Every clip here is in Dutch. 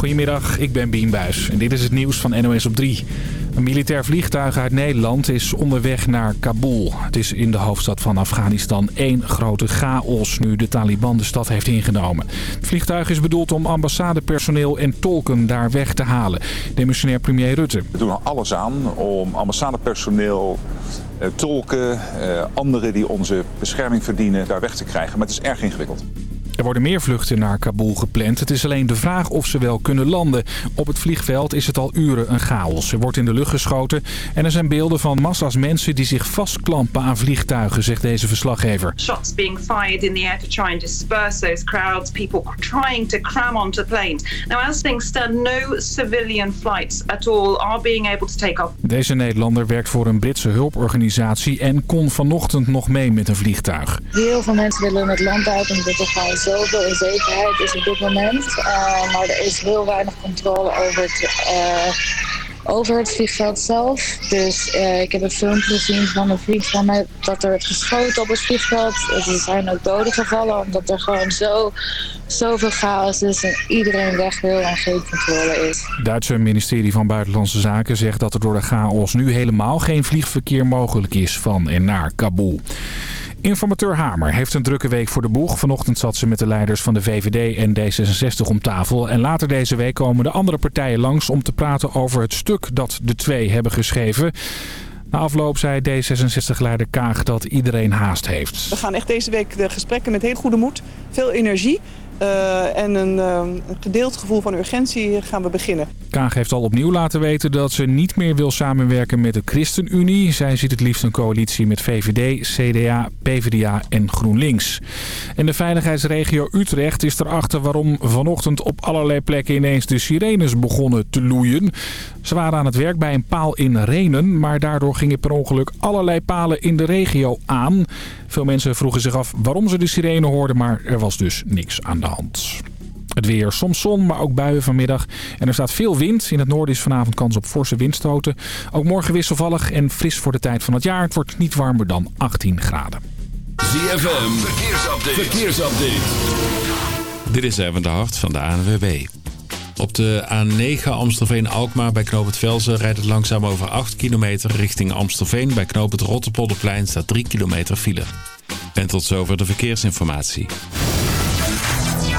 Goedemiddag, ik ben Bien en dit is het nieuws van NOS op 3. Een militair vliegtuig uit Nederland is onderweg naar Kabul. Het is in de hoofdstad van Afghanistan één grote chaos nu de Taliban de stad heeft ingenomen. Het vliegtuig is bedoeld om ambassadepersoneel en tolken daar weg te halen. Demissionair premier Rutte. We doen er alles aan om ambassadepersoneel, eh, tolken, eh, anderen die onze bescherming verdienen, daar weg te krijgen. Maar het is erg ingewikkeld. Er worden meer vluchten naar Kabul gepland. Het is alleen de vraag of ze wel kunnen landen. Op het vliegveld is het al uren een chaos. Er wordt in de lucht geschoten en er zijn beelden van massa's mensen die zich vastklampen aan vliegtuigen, zegt deze verslaggever. Shots being fired in the air to try and disperse those crowds. People trying to cram onto planes. Now as things stand, no civilian flights at all are being able to take off. Deze Nederlander werkt voor een Britse hulporganisatie en kon vanochtend nog mee met een vliegtuig. Heel veel mensen willen het land uit omdat er zoveel onzekerheid is op dit moment. Uh, maar er is heel weinig controle over het, uh, over het vliegveld zelf. Dus uh, ik heb een filmpje gezien van een vriend van mij dat er werd geschoten op het vliegveld. Er zijn ook doden gevallen omdat er gewoon zo, zoveel chaos is en iedereen weg wil en geen controle is. Het Duitse ministerie van Buitenlandse Zaken zegt dat er door de chaos nu helemaal geen vliegverkeer mogelijk is van en naar Kabul. Informateur Hamer heeft een drukke week voor de boeg. Vanochtend zat ze met de leiders van de VVD en D66 om tafel. En later deze week komen de andere partijen langs om te praten over het stuk dat de twee hebben geschreven. Na afloop zei D66-leider Kaag dat iedereen haast heeft. We gaan echt deze week de gesprekken met heel goede moed, veel energie... Uh, en een, uh, een gedeeld gevoel van urgentie gaan we beginnen. Kaag heeft al opnieuw laten weten dat ze niet meer wil samenwerken met de ChristenUnie. Zij ziet het liefst een coalitie met VVD, CDA, PvdA en GroenLinks. En de veiligheidsregio Utrecht is erachter waarom vanochtend op allerlei plekken ineens de sirenes begonnen te loeien. Ze waren aan het werk bij een paal in Renen, maar daardoor gingen per ongeluk allerlei palen in de regio aan. Veel mensen vroegen zich af waarom ze de sirene hoorden, maar er was dus niks aan de hand. Het weer, soms zon, maar ook buien vanmiddag. En er staat veel wind. In het noorden is vanavond kans op forse windstoten. Ook morgen wisselvallig en fris voor de tijd van het jaar. Het wordt niet warmer dan 18 graden. ZFM, verkeersupdate. verkeersupdate. Dit is even de hart van de ANWB. Op de A9 Amstelveen-Alkmaar bij Knoop het Velzen rijdt het langzaam over 8 kilometer richting Amstelveen. Bij Knoop het staat 3 kilometer file. En tot zover de verkeersinformatie.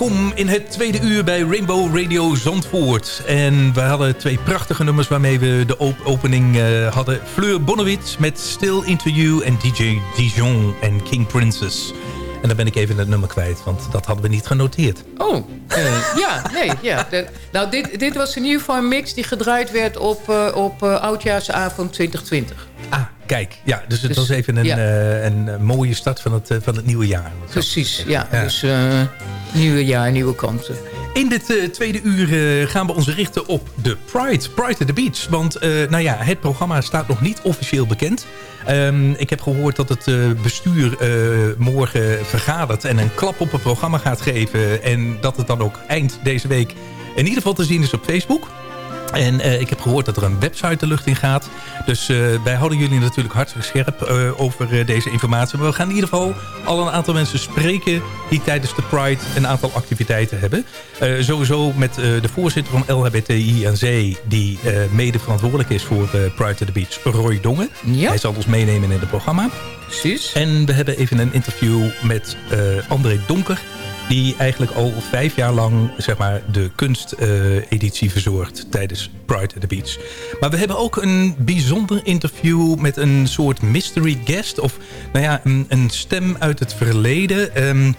Welkom in het tweede uur bij Rainbow Radio Zandvoort. En we hadden twee prachtige nummers waarmee we de op opening uh, hadden. Fleur Bonnewitz met Still Into You en DJ Dijon en King Princess. En dan ben ik even het nummer kwijt, want dat hadden we niet genoteerd. Oh, uh, ja, nee, ja. De, nou, dit, dit was een nieuwe mix die gedraaid werd op, uh, op Oudjaarsavond 2020. Ah, kijk. Ja, dus het dus, was even een, ja. een mooie start van het, van het nieuwe jaar. Precies, ja. ja. Dus nieuwe jaar, nieuwe kansen. In dit tweede uur gaan we ons richten op de Pride. Pride at the Beach. Want nou ja, het programma staat nog niet officieel bekend. Um, ik heb gehoord dat het bestuur morgen vergadert... en een klap op het programma gaat geven. En dat het dan ook eind deze week in ieder geval te zien is op Facebook... En uh, ik heb gehoord dat er een website de lucht in gaat. Dus uh, wij houden jullie natuurlijk hartstikke scherp uh, over deze informatie. Maar we gaan in ieder geval al een aantal mensen spreken... die tijdens de Pride een aantal activiteiten hebben. sowieso met de voorzitter van LHBTI aan Zee... die mede verantwoordelijk is voor Pride to the Beach, Roy Dongen. Ja. Hij zal ons meenemen in het programma. Precies. En we hebben even een interview met André Donker Die eigenlijk al vijf jaar lang zeg maar, de kunsteditie verzorgt tijdens Pride at the Beach. Maar we hebben ook een bijzonder interview met een soort mystery guest. Of nou ja, een, een stem uit het verleden. Ehm,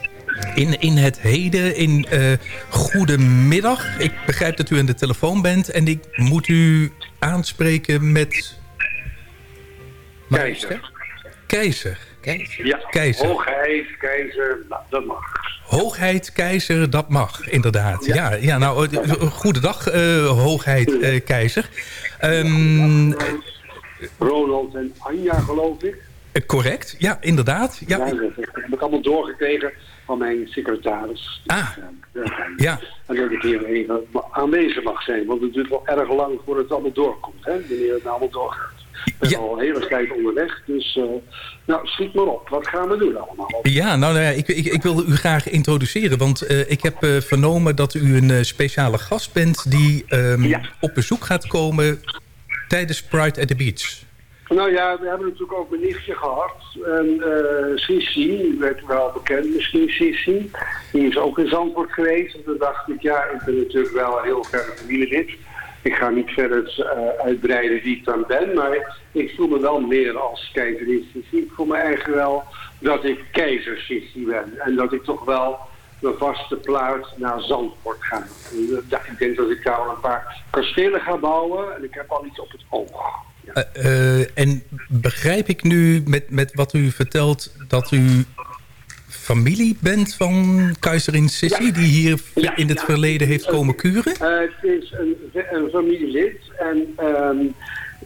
in, in het heden, in uh, goedemiddag. Ik begrijp dat u aan de telefoon bent en ik moet u aanspreken met... Keizer. Keizer. Keizer. Ja, Keizer. hoogheid, keizer, nou, dat mag. Hoogheid, keizer, dat mag, inderdaad. Ja, ja, nou, uh, goedendag, uh, hoogheid, uh, keizer. Um, Ronald en Anja, geloof ik. correct, ja, inderdaad. Ja, ja dat heb ik allemaal doorgekregen van mijn secretaris. Ah, ja. En dat ik hier even aanwezig mag zijn. Want het duurt wel erg lang voordat het allemaal doorkomt. Hè? Wanneer het nou allemaal doorgaat. Ik ben Ja. al een hele tijd onderweg. Dus uh, nou, schiet maar op. Wat gaan we doen allemaal? Ja, nou, nou ja, ik, ik, ik wilde u graag introduceren. Want uh, ik heb uh, vernomen dat u een speciale gast bent... die um, ja. op bezoek gaat komen tijdens Pride at the Beach. Nou ja, we hebben natuurlijk ook mijn nichtje gehad. En uh, Sissi, die werd wel bekend misschien, Sissi. Die is ook in Zandvoort geweest. En toen dacht ik, ja, ik ben natuurlijk wel een heel verre familielid. Ik ga niet verder uh, uitbreiden wie ik dan ben. Maar ik voel me wel meer als keizerin Sissi. Ik voel me eigenlijk wel dat ik keizer ben. En dat ik toch wel mijn vaste plaats naar Zandvoort ga. En, uh, ik denk dat ik daar al een paar kastelen ga bouwen. En ik heb al iets op het oog. Ja. Uh, en begrijp ik nu met, met wat u vertelt dat u familie bent van keizerin Sissi... Ja. die hier ja, in het ja. verleden heeft komen kuren? Uh, het is een, een familielid en um,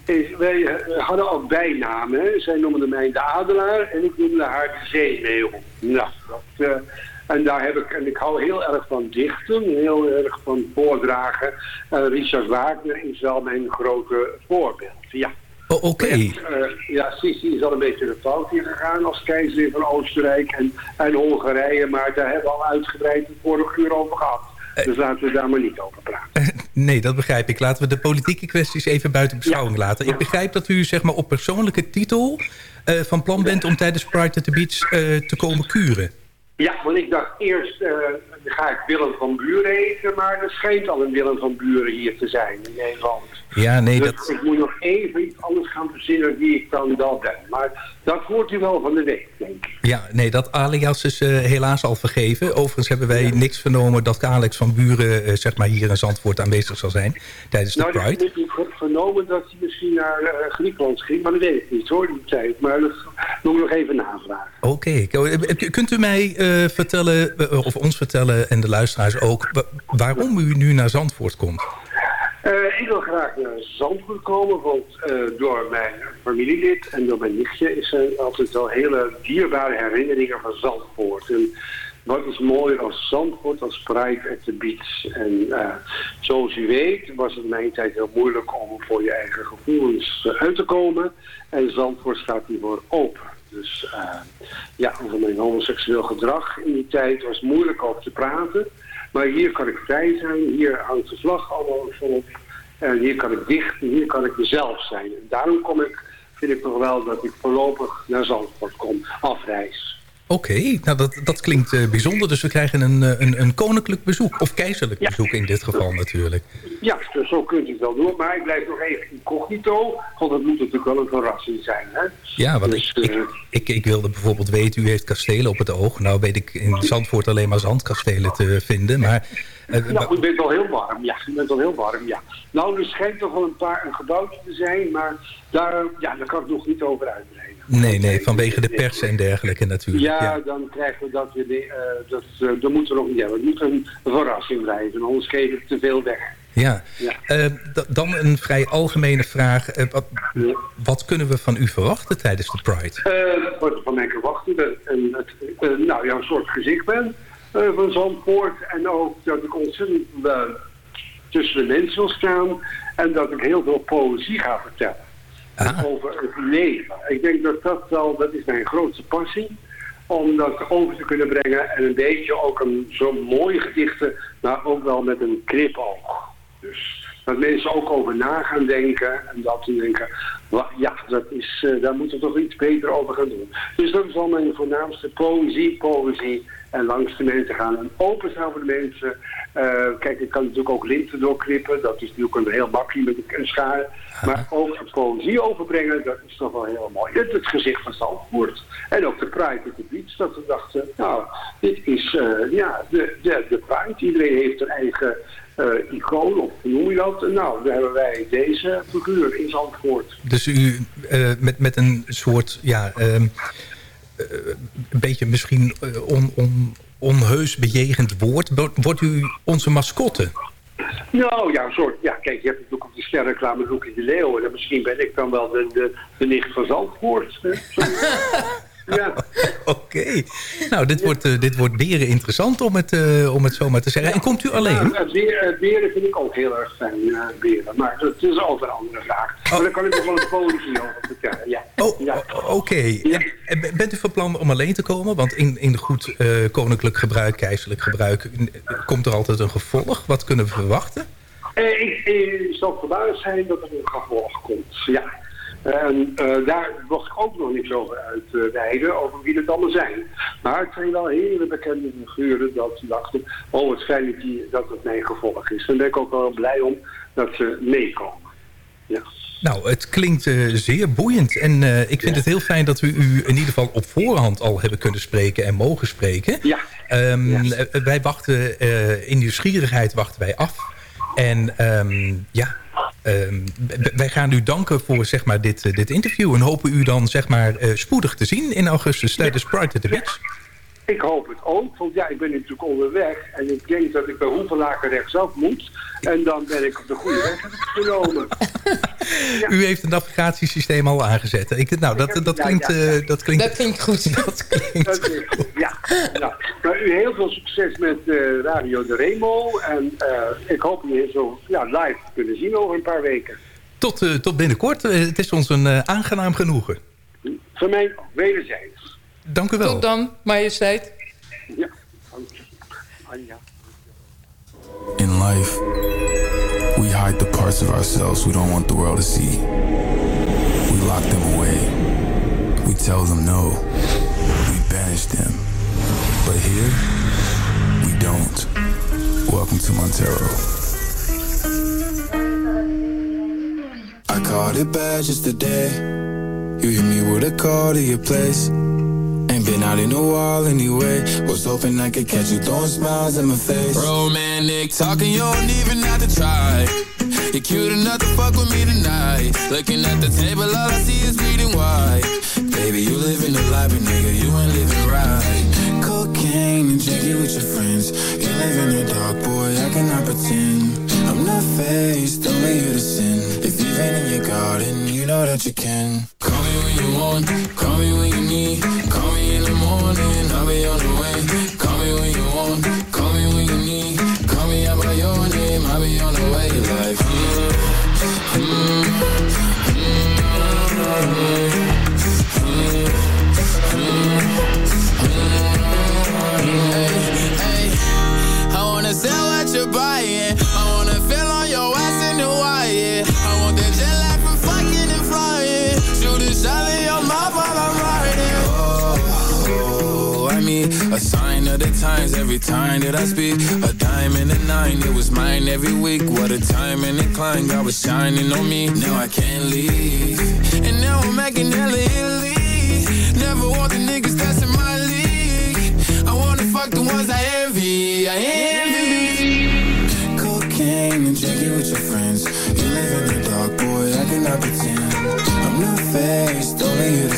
is, wij hadden ook bijnamen. Zij noemde mij de adelaar en ik noemde haar de zeemeeuw. Nou, dat... En daar heb ik, en ik hou heel erg van dichten, heel erg van voordragen. Uh, Richard Wagner is wel mijn grote voorbeeld, ja. Oh, Oké. Okay. Uh, ja, Sissi is al een beetje de fout hier gegaan als keizer van Oostenrijk en, en Hongarije. Maar daar hebben we al uitgebreid het vorige uur over gehad. Dus laten we daar maar niet over praten. Nee, dat begrijp ik. Laten we de politieke kwesties even buiten beschouwing ja. laten. Ik begrijp dat u zeg maar, op persoonlijke titel uh, van plan bent om tijdens Pride at the Beach te komen kuren. Ja, want ik dacht eerst uh, ga ik Willem van Buren eten, maar er schijnt al een Willem van Buren hier te zijn in Nederland. Ja, nee, dus dat... ik moet nog even iets anders gaan verzinnen wie ik dan wel ben. Maar dat hoort u wel van de week, denk ik. Ja, nee, dat alias is uh, helaas al vergeven. Overigens hebben wij ja. niks vernomen dat Alex van Buren uh, zeg maar hier in Zandvoort aanwezig zal zijn tijdens de nou, Pride. Ik heb vernomen dat hij misschien naar uh, Griekenland ging, maar dat weet ik niet hoor, die tijd. Maar dat moet ik nog even navragen. Oké, okay. kunt u mij vertellen, of ons vertellen en de luisteraars ook, waarom u nu naar Zandvoort komt? Uh, ik wil graag naar Zandvoort komen, want uh, door mijn familielid en door mijn nichtje is er altijd wel hele dierbare herinneringen van Zandvoort. En wat is mooier als Zandvoort, als Pride at the Beach. En uh, zoals u weet was het in mijn tijd heel moeilijk om voor je eigen gevoelens uit te komen. En Zandvoort staat hiervoor open. Dus ja, over mijn homoseksueel gedrag in die tijd was moeilijk over te praten. Maar hier kan ik vrij zijn, hier hangt de vlag allemaal volop. En hier kan ik dicht, hier kan ik mezelf zijn. En daarom kom ik, vind ik nog wel dat ik voorlopig naar Zandvoort kom, afreis. Oké, okay, nou dat, dat klinkt uh, bijzonder. Dus we krijgen een, een, een koninklijk bezoek, of keizerlijk ja. bezoek in dit geval natuurlijk. Ja, dus zo kunt u het wel doen. Maar ik blijf nog even incognito, want dat moet natuurlijk wel een verrassing zijn. Hè? Ja, want dus, ik, uh, ik, ik, ik, wilde bijvoorbeeld weten, u heeft kastelen op het oog. Nou weet ik in Zandvoort alleen maar zandkastelen te vinden, maar... Uh, nou, u bent wel heel warm, ja. U bent wel heel warm, ja. Nou, er schijnt toch wel een paar een gebouwtje te zijn, maar daar, ja, daar kan ik nog niet over uitbreiden. Nee, nee, vanwege de pers en dergelijke natuurlijk. Ja, ja. dan krijgen we dat weer. Uh, dat, uh, dat moeten we nog niet hebben. Het moet een verrassing blijven, anders geef ik te veel weg. Ja, ja. Uh, dan een vrij algemene vraag. Wat, ja. wat, kunnen we van u verwachten tijdens de Pride? wat van mij verwachten, dat en het, nou ja, een soort gezicht ben van Zandvoort. En ook dat ik ontzettend tussen de mensen wil staan. En dat ik heel veel poëzie ga vertellen. Ah. over het leven. Ik denk dat dat wel, dat is mijn grootste passie. Om dat over te kunnen brengen en een beetje ook een zo'n mooie gedichten, maar ook wel met een knipoog. Dus dat mensen ook over na gaan denken. En dat ze denken, ja, dat is, eh, daar moeten we toch iets beter over gaan doen. Dus dat is al mijn voornaamste poëzie, poëzie. En langs de mensen gaan en open staan voor de mensen. Eh, kijk, ik kan natuurlijk ook linten doorknippen. Dat is natuurlijk een heel makkelijk met een schaar. Maar ook de poëzie overbrengen, dat is toch wel heel mooi. Het, het gezicht van Zandvoort. En ook de Pride at the Beach. Dat we dachten, nou, dit is eh, ja, de, de, de Pride. Iedereen heeft een eigen eh, icoon, of hoe noem je dat? Nou, dan hebben wij deze figuur in Zandvoort. Dus u eh, met, met een soort, ja, ehm, eh, een beetje misschien on, on, onheus bejegend woord. Wordt- u onze mascotte? Nou ja, een soort, ja, kijk, je hebt natuurlijk op de sterreclame Loek in de Leeuwen. En misschien ben ik dan wel de, de, de nicht van Zandvoort. ja. Oké. Nou, dit wordt, eh, dit wordt beren interessant om het, eh, om het zo maar te zeggen. En komt u alleen? Ja, eh, beer- eh, beren vind ik ook heel erg fijn, eh, beren. Maar dat is altijd een andere vraag. Maar daar kan ik nog wel een poëzie over vertellen, ja. Oh, ja. Oké. Bent u van plan om alleen te komen? Want in, in goed koninklijk gebruik, keizerlijk gebruik... komt er altijd een gevolg. Wat kunnen we verwachten? Eh, ik, ik zal verbaasd zijn dat er een gevolg komt, ja. En eh, daar mocht ik ook nog niks over uitweiden, over wie het allemaal zijn. Maar het zijn wel hele bekende figuren dat ze dachten, oh het fijn dat, die, dat het mijn gevolg is. Daar ben ik ook wel blij om dat ze meekomen. Ja. Nou, het klinkt eh, zeer boeiend. En eh, ik vind het heel fijn dat we u in ieder geval op voorhand al hebben kunnen spreken en mogen spreken. Ja. Ehm, eh, Wij wachten, eh, in nieuwsgierigheid wachten wij af. En ehm, ja, ehm, wij gaan u danken voor zeg maar, dit, eh, dit interview. En hopen u dan zeg maar, eh, spoedig te zien in augustus tijdens Pride at the Beach. Ik hoop het ook, want ja, ik ben natuurlijk onderweg en ik denk dat ik bij Hoevelaken rechtsaf moet. En dan ben ik op de goede weg genomen. U heeft een navigatiesysteem al aangezet. Ik, nou, dat, dat, klinkt, eh, dat klinkt... Dat klinkt goed. Dat klinkt Dat is goed, ja. Nou, maar u heel veel succes met eh, Radio de Remo. En eh, ik hoop u zo ja, live te kunnen zien over een paar weken. Tot, eh, tot binnenkort. Het is ons een aangenaam genoegen. Voor mij wederzijds. Dank u wel. Tot dan, majesteit. Ja, dank je. Anja. In life, we hide the parts of ourselves we don't want the world to see. We lock them away. We tell them no. We banish them. But here, we don't. Welcome to Montero. I caught it bad just today. You hit me with a call to your place. Been out in a while anyway. Was hoping I could catch you throwing smiles in my face. Romantic talking, you don't even have to try. You're cute enough to fuck with me tonight. Looking at the table, all I see is bleeding white. Baby, you living the life, but nigga, you ain't living right. Cocaine and drinking with your friends. You live in the dark, boy, I cannot pretend. I'm not faced, only here to sin. If you've in your garden, know that you can. Call me when you want, call me when you need. Call me in the morning, I'll be on the way. Call me when you want, call me when you need. Call me out by your name, I'll be on the way. Like, mm, mm, every time that I speak. A dime and a nine, it was mine every week. What a time and a climb, God was shining on me. Now I can't leave. And now I'm making hella Italy. Never want the niggas that's in my league. I wanna fuck the ones I envy. I envy. Cocaine and drinking with your friends. You live in the dark, boy. I cannot pretend. I'm not faced, only here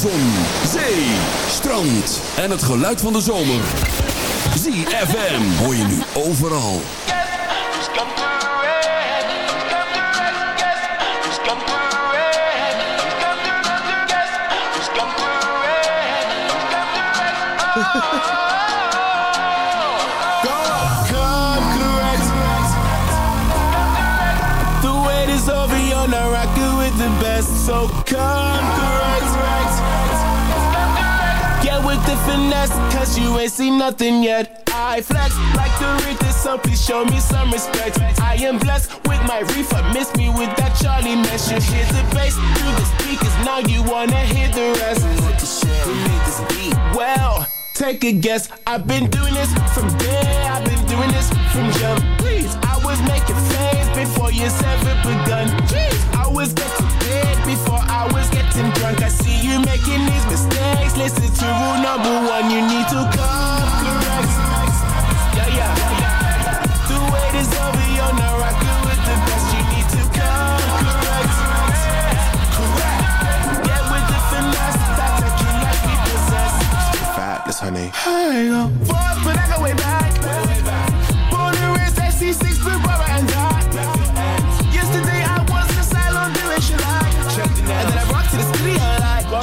Zon, zee, strand en het geluid van de zomer. ZFM hoor je nu overal. Finesse, cause you ain't seen nothing yet. I flex like the Rita, so please show me some respect. I am blessed with my reefer, miss me with that Charlie mess. You hear the bass through the speakers, now you wanna hear the rest. This beat? Well, take a guess. I've been doing this from day, I've been doing this from jump. Please, I was making flames before you ever begun. Jeez, I was getting before I was getting drunk. I see you making these mistakes. Listen to rule number one, you need to come correct. Yeah, yeah, yeah. The wait is over, you're not rocking with the best. You need to come correct. Correct. Get with the finesse, that's a king like we possess. Fabulous, honey. I go but I go way back. Born and raised SC6, big brother and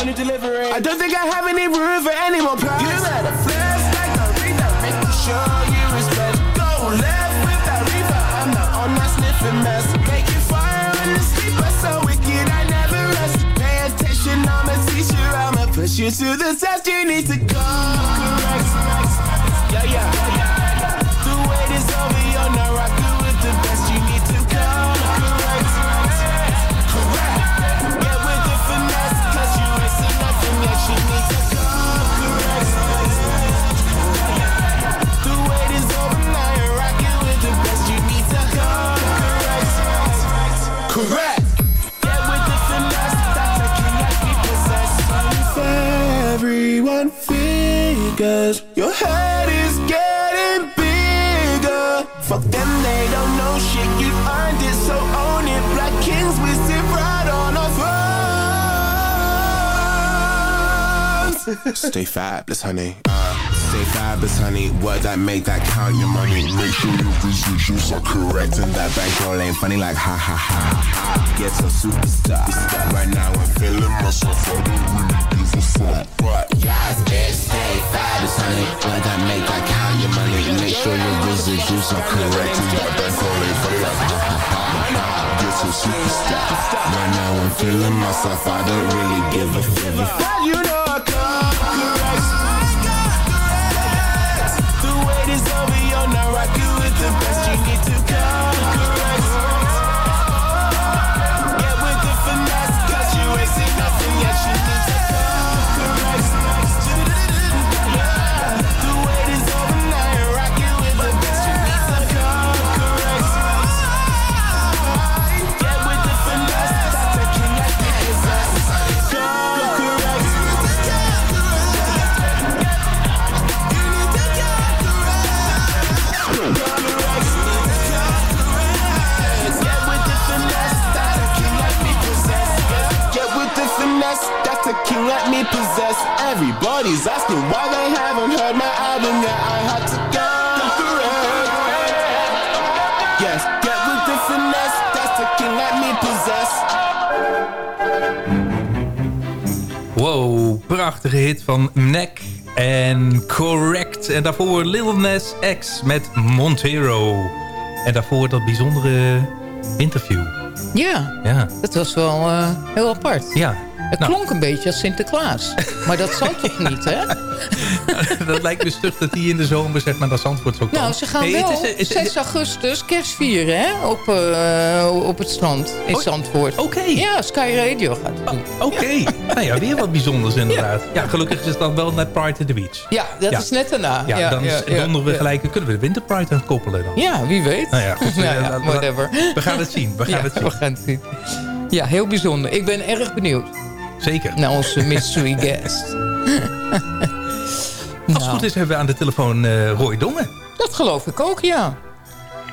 born delivery. I don't think I have any room for any more plans. You better flex like a reader, make me show you respect. Go left with that reaper, I'm not on my sniffing mess. Make you fire in the sleeper, so wicked I never rest. Pay attention, I'm a teacher, I'ma push you to the test. You need to come correct. Yeah, yeah, yeah. Stay fabulous, honey. Uh, stay fabulous, honey. What that make that count your money? Make sure your residuals are correct. And that bankroll ain't funny like ha ha ha. Get a superstar. Right now I'm feeling myself. I don't really give a fuck. But yes, bitch, stay fabulous, honey. What that make that count your money? Make sure your residuals are correct. And that bankroll ain't funny like ha ha ha. Get a superstar. Right now I'm feeling myself. I don't really give a fuck. You know Everybody's asking why they haven't heard my album yet. I had to go correct. Yes, get with the finesse, that's a king like me possess. Wow, prachtige hit van Neck en Correct. En daarvoor Lil Nas X met Montero. En daarvoor dat bijzondere interview. Ja, Ja, dat was wel eh, heel apart. ja. Het Nou. klonk een beetje als Sinterklaas. Maar dat zal toch niet, hè? dat lijkt me stug dat die in de zomer zeg maar naar Zandvoort zou komen. Nou, ze gaan Nee, wel het is- het is- 6 augustus kerst vieren, hè? Op, eh, op het strand in Oh, Zandvoort. Oké. Ja, Sky Radio gaat het doen. Oké, nou ja, weer wat bijzonders inderdaad. Ja, gelukkig is het dan wel net Pride at the Beach. Ja, dat Ja. is net daarna. Ja, dan donderen we gelijk, kunnen we de Winter Pride aan koppelen dan? Ja, wie weet. Nou ja, goed. Nou eh, whatever. We gaan het zien, we gaan het zien. we gaan het zien. Ja, heel bijzonder. Ik ben erg benieuwd Zeker. naar onze mystery guest. Als het Nou, goed is hebben we aan de telefoon eh, Roy Dongen. Dat geloof ik ook, ja.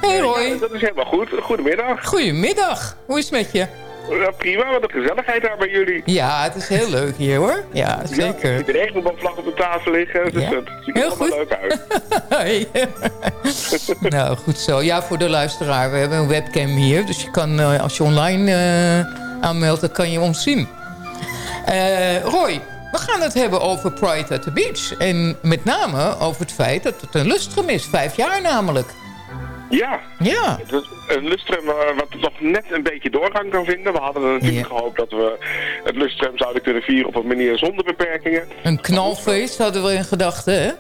Hey Roy. Dat is helemaal goed. Goedemiddag. Goedemiddag. Hoe is het met je? Ja, prima, wat een gezelligheid daar bij jullie. Ja, het is heel leuk hier hoor. Ja, zeker. Ja, de regenboogvlag op de tafel liggen. Dus Ja. het ziet er Heel goed. leuk uit. nou, goed zo. Ja, voor de luisteraar. We hebben een webcam hier. Dus je kan, eh, als je online eh, aanmeldt, dan kan je ons zien. Eh, Roy, we gaan het hebben over Pride at the Beach. En met name over het feit dat het een lustrum is. Vijf jaar namelijk. Ja. Ja. Een lustrum eh, wat nog net een beetje doorgang kan vinden. We hadden natuurlijk gehoopt dat we het lustrum zouden kunnen vieren op een manier zonder beperkingen. Een knalfeest hadden we in gedachten, hè?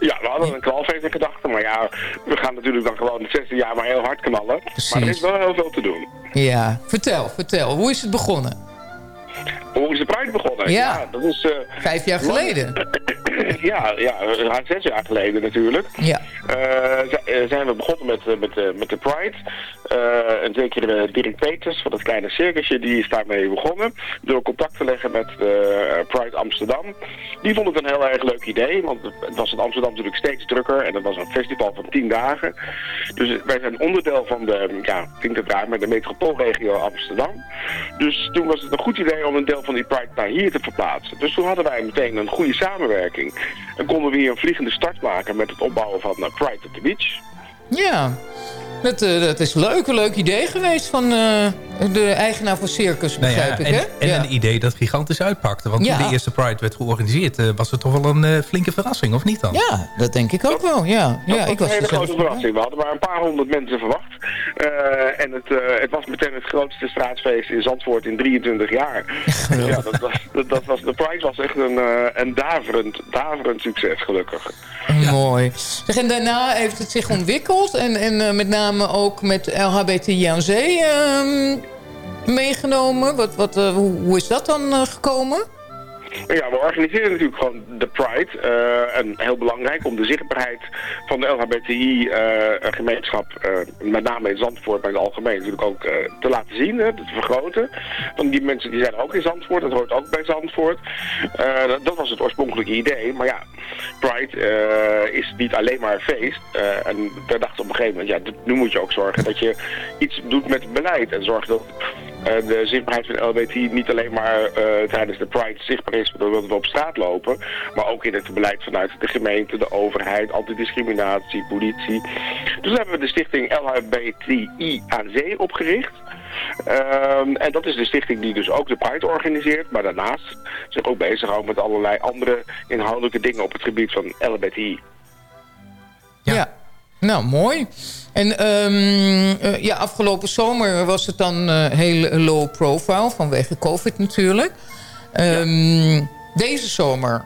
Ja, we hadden een knalfeest in gedachten, maar ja, we gaan natuurlijk dan gewoon het zesde jaar maar heel hard knallen. Maar er is wel heel veel te doen. Ja. Vertel, vertel. Hoe is het begonnen? Hoe is de Pride begonnen? Ja. dat is... eh, Vijf jaar geleden. ja, ja, zes jaar geleden natuurlijk. Ja. Eh, eh, zijn we begonnen met, met, met de Pride. Eh, en zeker uh, Dirk Peters van het kleine circusje, die is daarmee begonnen. Door contact te leggen met Pride Amsterdam. Die vond het een heel erg leuk idee, want het was in Amsterdam natuurlijk steeds drukker. En het was een festival van tien dagen. Dus wij zijn onderdeel van de, ja, klinkt het raar, maar de metropoolregio Amsterdam. Dus toen was het een goed idee om een deel van die Pride naar hier te verplaatsen. Dus toen hadden wij meteen een goede samenwerking. En konden we hier een vliegende start maken met het opbouwen van eh, Pride at the Beach. Ja. Dat, eh, dat is leuk. Een leuk idee geweest van eh, de eigenaar van Circus, Nou ja, begrijp ik, en, hè? en ja. een idee dat gigantisch uitpakte. Want Ja. toen de eerste Pride werd georganiseerd... eh, was het toch wel een eh, flinke verrassing, of niet dan? Ja, dat denk ik ook wel. Ja, ja dat ik was was een hele zelf grote verrassing. We hadden maar een paar honderd mensen verwacht. Eh, en het, eh, het was meteen het grootste straatsfeest in Zandvoort in 23 jaar. ja, dat was, dat, dat was, de Pride was echt een, eh, een daverend, daverend succes, gelukkig. Mooi. Zeg, en daarna heeft het zich ontwikkeld. En, en met name ook met zee ehm, meegenomen. Wat, wat, eh, hoe, hoe is dat dan eh, gekomen? Ja, we organiseren natuurlijk gewoon de Pride. eh, en heel belangrijk om de zichtbaarheid van de LHBTI-gemeenschap, eh, met name in Zandvoort, maar in het algemeen natuurlijk ook eh, te laten zien, hè, te vergroten. Want die mensen die zijn ook in Zandvoort, dat hoort ook bij Zandvoort. Eh, dat, dat was het oorspronkelijke idee. Maar ja, Pride eh, is niet alleen maar een feest. Eh, en we dachten op een gegeven moment, ja, nu moet je ook zorgen dat je iets doet met beleid. En zorgen dat eh, de zichtbaarheid van LBT niet alleen maar eh, tijdens de Pride zichtbaar is doordat we op straat lopen, maar ook in het beleid vanuit de gemeente, de overheid, antidiscriminatie, politie. Dus hebben we de stichting LHBTI aan zee opgericht. Ehm, en dat is de stichting die dus ook de Pride organiseert, maar daarnaast zich ook bezighoudt met allerlei andere inhoudelijke dingen op het gebied van LHBTI. Ja. Nou, mooi. En ehm, eh, ja, afgelopen zomer was het dan eh, heel low profile vanwege COVID natuurlijk. Ehm, Deze zomer,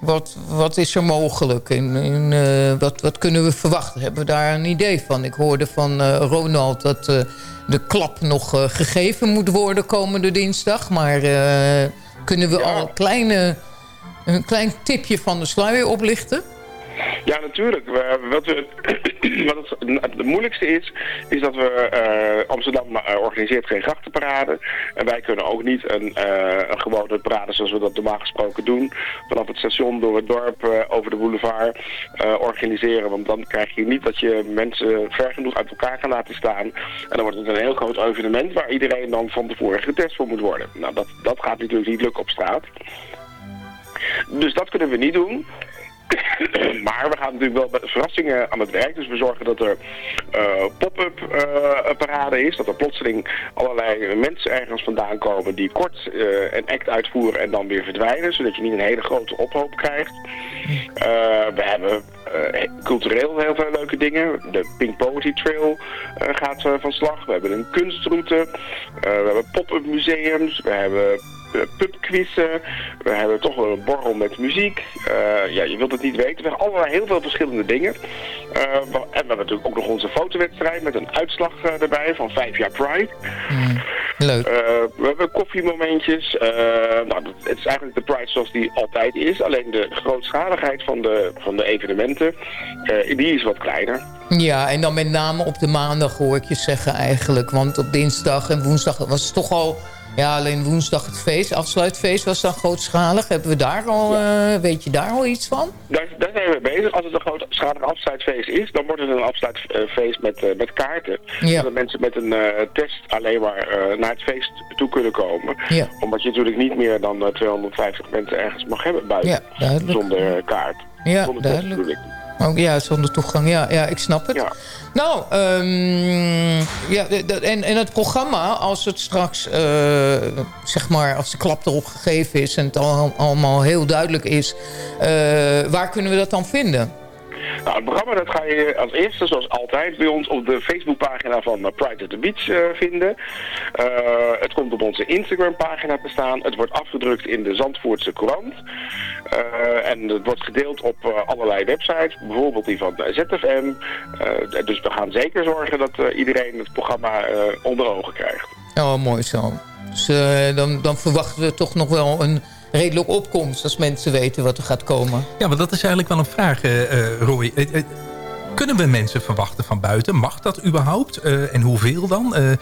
wat, wat is er mogelijk? En, en, eh, wat, wat kunnen we verwachten? Hebben we daar een idee van? Ik hoorde van Ronald dat de klap nog gegeven moet worden komende dinsdag. Maar kunnen we al een, kleine, een klein tipje van de sluier oplichten? Ja, natuurlijk. We, wat, we, wat het, moeilijkste is, is dat we eh, Amsterdam eh, organiseert geen grachtenparade. En wij kunnen ook niet een, eh, een gewone parade zoals we dat normaal gesproken doen. Vanaf het station door het dorp over de boulevard organiseren. Want dan krijg je niet dat je mensen ver genoeg uit elkaar gaan laten staan. En dan wordt het een heel groot evenement waar iedereen dan van tevoren getest voor moet worden. Nou, dat, dat gaat natuurlijk niet lukken op straat. Dus dat kunnen we niet doen. maar we gaan natuurlijk wel met verrassingen aan het werk. Dus we zorgen dat er eh, pop-up eh, parade is. Dat er plotseling allerlei mensen ergens vandaan komen die kort eh, een act uitvoeren en dan weer verdwijnen. Zodat je niet een hele grote ophoop krijgt. We hebben cultureel heel veel leuke dingen. De Pink Poetry Trail gaat van slag. We hebben een kunstroute. We hebben pop-up museums. We hebben pubquizzen. We hebben toch wel een borrel met muziek. Eh, ja, je wilt het niet weten. We hebben allerlei heel veel verschillende dingen. Eh, we- en we hebben natuurlijk ook nog onze fotowedstrijd met een uitslag eh, erbij van vijf jaar Pride. Leuk. we hebben koffiemomentjes. Eh, nou, het is eigenlijk de Pride zoals die altijd is. Alleen de grootschaligheid van de, van de evenementen, eh, die is wat kleiner. Ja, en dan met name op de maandag hoor ik je zeggen eigenlijk. Want op dinsdag en woensdag was het toch al Ja, alleen woensdag het feest, afsluitfeest was dan grootschalig. Hebben we daar al, eh, weet je daar al iets van? Daar, daar zijn we bezig. Als het een grootschalig afsluitfeest is, dan wordt het een afsluitfeest met, eh, met kaarten. Ja. Zodat mensen met een eh, test alleen maar naar het feest toe kunnen komen. Ja. Omdat je natuurlijk niet meer dan eh, 250 mensen ergens mag hebben buiten. Zonder kaart. Ja, zonder test duidelijk. Oh, ja, zonder toegang. Ja, ja ik snap het. Nou, ehm, ja, en, en het programma, als het straks, eh, zeg maar, als de klap erop gegeven is... en het al, allemaal heel duidelijk is, eh, waar kunnen we dat dan vinden? Nou, het programma dat ga je als eerste, zoals altijd, bij ons op de Facebookpagina van eh, Pride at the Beach eh, vinden. Eh, het komt op onze Instagram-pagina te staan. Het wordt afgedrukt in de Zandvoortse Courant. En het wordt gedeeld op allerlei websites, bijvoorbeeld die van ZFM. Dus we gaan zeker zorgen dat iedereen het programma onder ogen krijgt. Oh, mooi zo. Dus dan, dan verwachten we toch nog wel een redelijk opkomst... als mensen weten wat er gaat komen. Ja, maar dat is eigenlijk wel een vraag, eh, eh, Roy. Eh, kunnen we mensen verwachten van buiten? Mag dat überhaupt? Eh, en hoeveel dan? Eh,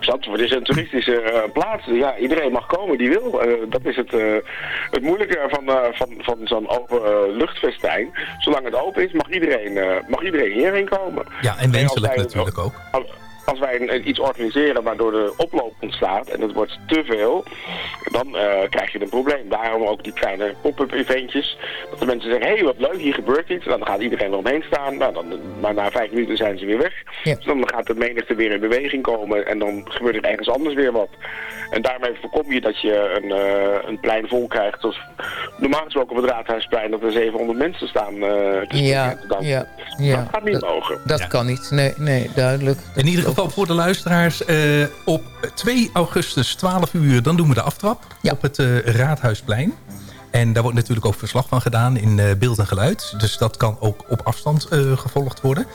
Zandvoort is een toeristische eh, plaats. Ja, iedereen mag komen die wil. Eh, dat is het, eh, het moeilijke van, eh, van, van zo'n open luchtfestijn. Zolang het open is, mag iedereen, eh, mag iedereen hierheen komen. ja, en wenselijk natuurlijk ook. Als, als wij een- een- iets organiseren waardoor de oploop ontstaat en het wordt te veel, dan eh, krijg je een probleem. Daarom ook die kleine pop-up eventjes. Dat de mensen zeggen, hé hey, wat leuk, hier gebeurt iets. Dan gaat iedereen eromheen staan. Nou, dan, maar na vijf minuten zijn ze weer weg. Dus dan gaat de menigte weer in beweging komen en dan gebeurt er ergens anders weer wat. En daarmee voorkom je dat je een, eh, een plein vol krijgt. Zoals normaal gesproken op het Raadhuisplein dat er 700 mensen staan. eh, te Ja, ja, ja. Dat gaat niet mogen. Dat kan niet. Nee, nee, duidelijk. In ieder geval voor de luisteraars. eh, op 2 augustus, 12 uur, dan doen we de aftrap op het eh, Raadhuisplein. En daar wordt natuurlijk ook verslag van gedaan in eh, beeld en geluid. Dus dat kan ook op afstand eh, gevolgd worden.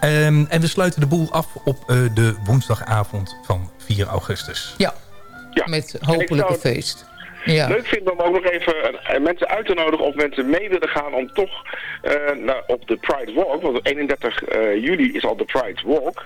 Ehm, en we sluiten de boel af op eh, de woensdagavond van 4 augustus. Ja, met hopelijk een feest. Ja. Leuk vind om ook nog even eh, mensen uit te nodigen of mensen mee willen gaan om toch eh, naar, op de Pride Walk. Want 31 eh, juli is al de Pride Walk.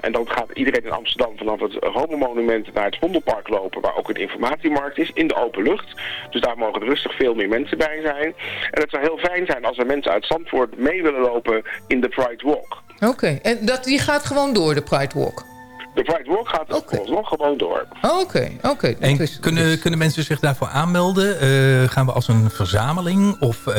En dan gaat iedereen in Amsterdam vanaf het Homo Monument naar het Vondelpark lopen, waar ook een informatiemarkt is, in de open lucht. Dus daar mogen er rustig veel meer mensen bij zijn. En het zou heel fijn zijn als er mensen uit Zandvoort mee willen lopen in de Pride Walk. Oké, en dat, die gaat gewoon door, de Pride Walk? De Pride Walk gaat nog gewoon door. Oké, oké. En kunnen, kunnen mensen zich daarvoor aanmelden? Eh, gaan we als een verzameling? Of, eh,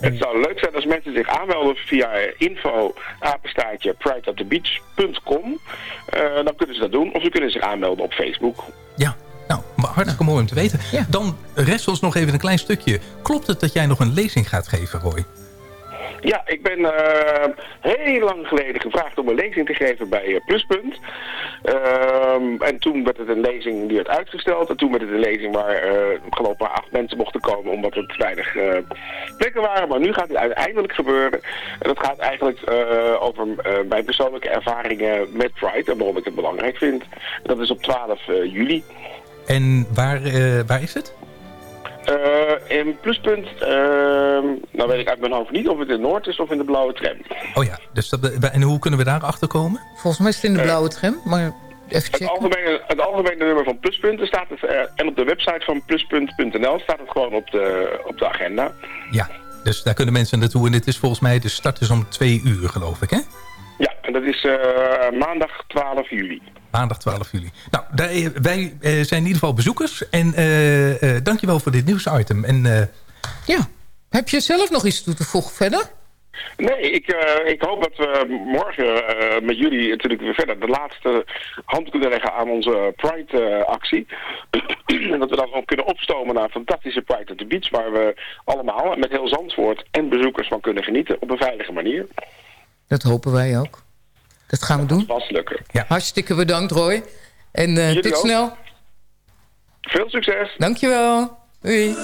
Het zou leuk zijn als mensen zich aanmelden via info apenstaartje prideatthebeach.com. Eh dan kunnen ze dat doen. Of ze kunnen zich aanmelden op Facebook. Ja, nou, maar hartstikke mooi om te weten. Dan rest ons nog even een klein stukje. Klopt het dat jij nog een lezing gaat geven, Roy? Ja, ik ben eh, heel lang geleden gevraagd om een lezing te geven bij eh, Pluspunt. Ehm, en toen werd het een lezing die werd uitgesteld. En toen werd het een lezing waar eh, geloof maar acht mensen mochten komen omdat er te weinig plekken waren. Maar nu gaat het uiteindelijk gebeuren. En dat gaat eigenlijk over mijn persoonlijke ervaringen met Pride en waarom ik het belangrijk vind. Dat is op 12 eh, juli. En waar, waar is het? Eh, in Pluspunt, ehm, nou weet ik uit mijn hoofd niet of het in Noord is of in de blauwe tram. Oh ja, dus dat, en hoe kunnen we daar achter komen? Volgens mij is het in de blauwe tram, maar even Het checken. algemene, het algemene nummer van Pluspunt staat het, eh, en op de website van pluspunt.nl staat het gewoon op de, op de agenda. Ja, dus daar kunnen mensen naartoe. En dit is volgens mij, de start is om twee uur, geloof ik, hè? Ja, en dat is eh, maandag 12 juli. Maandag 12 juli. Nou, daar, eh, wij eh, zijn in ieder geval bezoekers. En eh eh dankjewel voor dit nieuwsitem. En, eh, Ja, heb je zelf nog iets toe te voegen verder? Nee, ik, eh, ik hoop dat we morgen eh, met jullie natuurlijk weer verder de laatste hand kunnen leggen aan onze Pride-actie. en dat we dan ook kunnen opstomen naar een fantastische Pride at the Beach, waar we allemaal met heel Zandvoort en bezoekers van kunnen genieten op een veilige manier. Dat hopen wij ook. Dat gaan we doen. Vast lukken. Hartstikke bedankt, Roy. En eh, Jullie tot ook. snel. Veel succes. Dankjewel. Doei.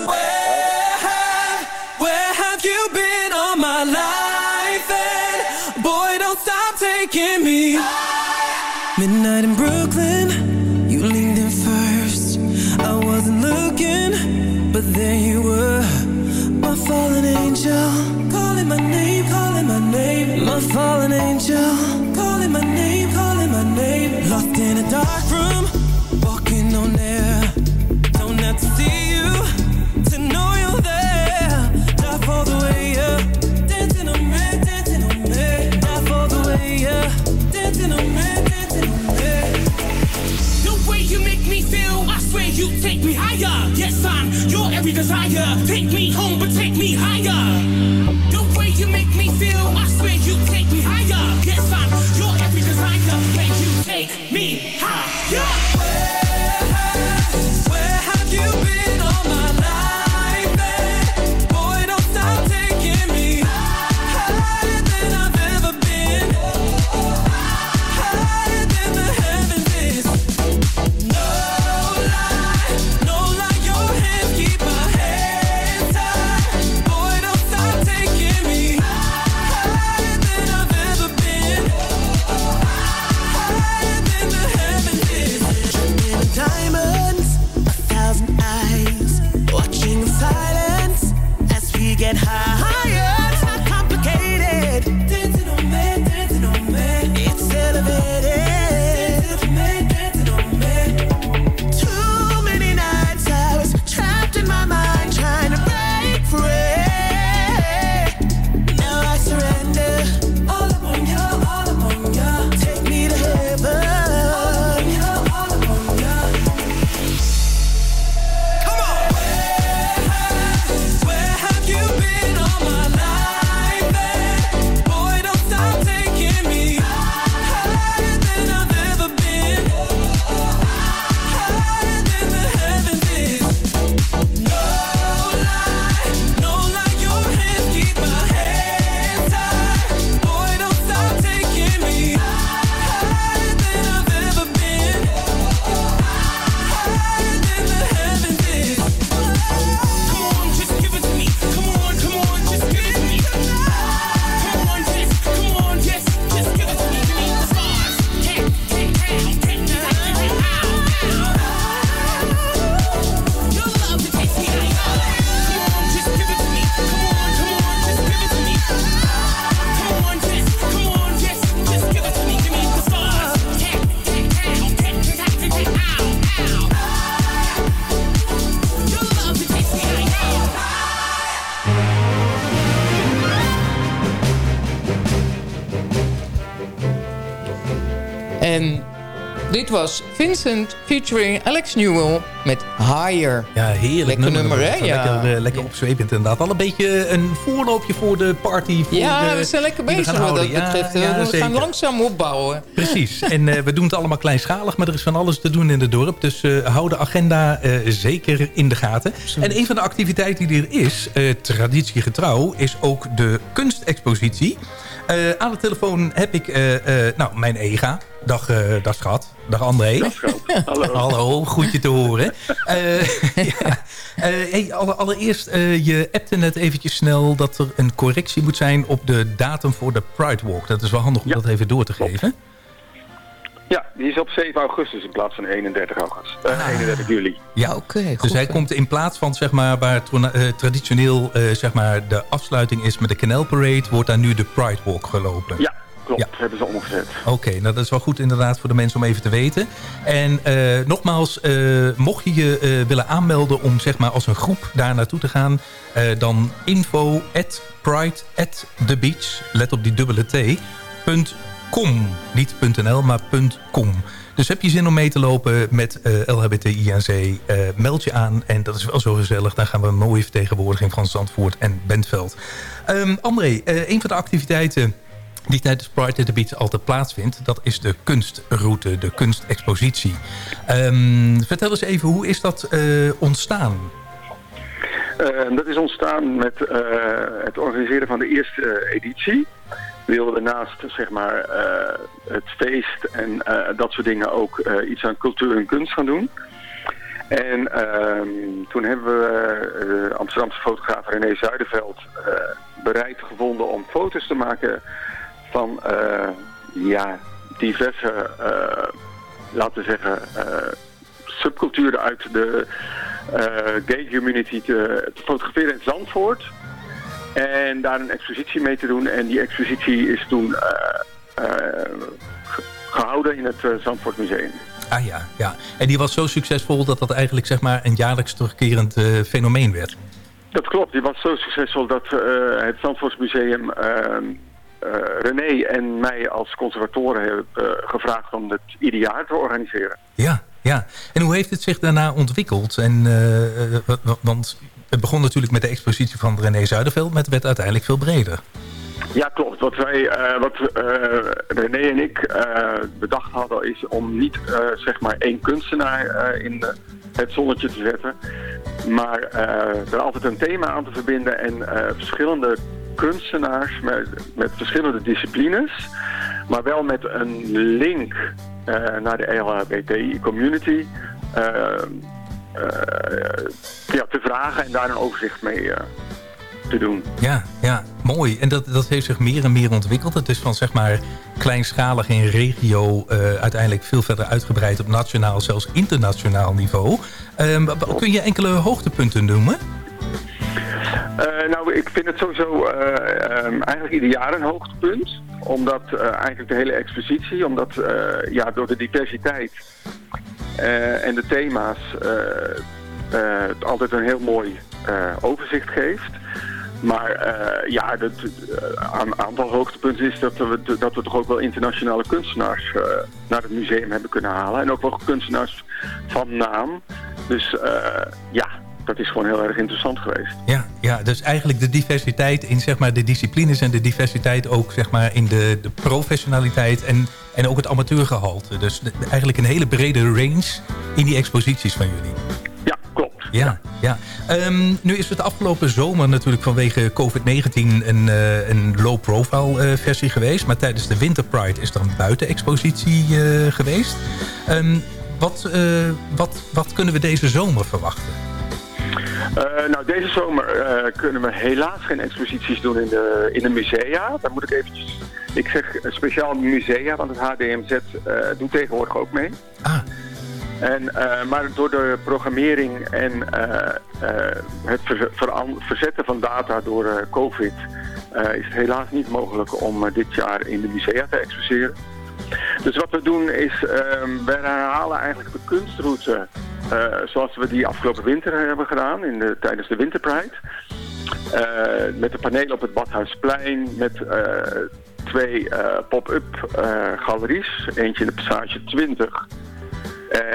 Where have you been all my life? And boy, don't stop taking me. Midnight in Brooklyn, you leaned in first. I wasn't looking, but there you were. My fallen angel, calling my name, calling my name. My fallen angel, Locked in a dark room, walking on air. Don't have to see you to know you're there. Die for the way you're dancing on dancing on. Die for the way you're dancing on dancing on. The way you make me feel, I swear you take me higher. Yes, I'm your every desire. Dit was Vincent featuring Alex Newell met Higher. Ja, heerlijk Lekker nummer, hè? Zo Ja. Lekker, eh, lekker opzwepend inderdaad. Al een beetje een voorloopje voor de party. Voor Ja, de, we zijn lekker bezig wat dat betreft. ja, we gaan langzaam opbouwen. Precies. En eh, we doen het allemaal kleinschalig, maar er is van alles te doen in het dorp. Dus eh, hou de agenda eh, zeker in de gaten. En een van de activiteiten die er is, eh, traditiegetrouw, is ook de kunstexpositie. Eh, aan de telefoon heb ik eh, eh, nou, mijn EGA. Dag, eh dag schat. Dag André. Hallo. Hallo, goed je te horen. Eh, ja. Eh, hey, alle- allereerst, eh, je appte net eventjes snel dat er een correctie moet zijn op de datum voor de Pride Walk. Dat is wel handig om dat even door te geven. Ja, die is op 7 augustus in plaats van 31 augustus. Eh, 31 juli. Ja, oké. dus hij komt in plaats van zeg maar, waar tra- traditioneel eh, zeg maar, de afsluiting is met de Canal Parade, wordt daar nu de Pride Walk gelopen. Ja, klopt. Dat hebben ze omgezet. Oké, nou dat is wel goed inderdaad voor de mensen om even te weten. En eh, nogmaals, eh, mocht je je eh, willen aanmelden om zeg maar als een groep daar naartoe te gaan... dan info at pride at the beach, let op die dubbele t, punt com. Niet .nl, maar punt .com. Dus heb je zin om mee te lopen met eh LHBTI-NC, eh meld je aan. En dat is wel zo gezellig. Daar gaan we een mooie vertegenwoordiging van Zandvoort en Bentveld. Ehm, André, een van de activiteiten die tijdens Pride at the Beach altijd plaatsvindt... dat is de kunstroute, de kunstexpositie. Ehm, vertel eens even, hoe is dat eh, ontstaan? Eh, dat is ontstaan met eh, het organiseren van de eerste editie. We wilden naast zeg maar, het feest en dat soort dingen ook iets aan cultuur en kunst gaan doen. En ehm, toen hebben we Amsterdamse fotograaf René Zuiderveld bereid gevonden om foto's te maken van eh, ja, diverse, eh, laten we zeggen, eh, subculturen uit de gay community te, te fotograferen in Zandvoort. En daar een expositie mee te doen. En die expositie is toen eh, eh, ge- gehouden in het eh, Zandvoort Museum. Ah ja, ja. En die was zo succesvol dat dat eigenlijk zeg maar, een jaarlijks terugkerend fenomeen werd. Dat klopt, die was zo succesvol dat het Zandvoortsmuseum ehm eh, René en mij als conservatoren hebben eh, gevraagd om het ieder jaar te organiseren. Ja, ja. En hoe heeft het zich daarna ontwikkeld? En, eh, eh, wa- wa- want het begon natuurlijk met de expositie van René Zuiderveld... maar het werd uiteindelijk veel breder. Ja, klopt. Wat wij, eh, wat eh, René en ik eh, bedacht hadden is om niet eh, zeg maar één kunstenaar eh, in de- het zonnetje te zetten, maar eh, er altijd een thema aan te verbinden en eh, verschillende kunstenaars met, met verschillende disciplines, maar wel met een link eh, naar de LHBTI community. eh, eh, ja, te vragen en daar een overzicht mee te doen. Ja, ja, mooi. En dat, dat heeft zich meer en meer ontwikkeld. Het is van zeg maar kleinschalig in regio uiteindelijk veel verder uitgebreid op nationaal, zelfs internationaal niveau. Ehm, kun je enkele hoogtepunten noemen? Eh, nou, ik vind het sowieso eh, ehm, eigenlijk ieder jaar een hoogtepunt. Omdat eh, eigenlijk de hele expositie, omdat ja, door de diversiteit en de thema's het altijd een heel mooi overzicht geeft. Maar ja, het aantal hoogtepunten is dat we, dat we toch ook wel internationale kunstenaars naar het museum hebben kunnen halen. En ook wel kunstenaars van naam. Dus ja, dat is gewoon heel erg interessant geweest. Ja, ja, dus eigenlijk de diversiteit in zeg maar, de disciplines en de diversiteit ook zeg maar, in de, de professionaliteit en, en ook het amateurgehalte. Dus de- eigenlijk een hele brede range in die exposities van jullie. Ja, klopt. Ja, ja. Ehm, nu is het afgelopen zomer natuurlijk vanwege COVID-19 een, eh, een low-profile eh, versie geweest. Maar tijdens de Winter Pride is er een buitenexpositie eh, geweest. Ehm, wat, wat, wat kunnen we deze zomer verwachten? Eh, nou, deze zomer eh, kunnen we helaas geen exposities doen in de, in de musea. Daar moet ik eventjes... Ik zeg speciaal musea, want het HDMZ eh, doet tegenwoordig ook mee. Ah. En, eh, maar door de programmering en eh, eh, het ver- verzetten van data door eh, COVID... eh, is het helaas niet mogelijk om eh, dit jaar in de musea te exposeren. Dus wat we doen is, ehm we herhalen eigenlijk de kunstroute eh, zoals we die afgelopen winter hebben gedaan in de, tijdens de Winterpride. Eh, met de panelen op het Badhuisplein, met eh, twee pop-up galeries. Eentje in de Passage 20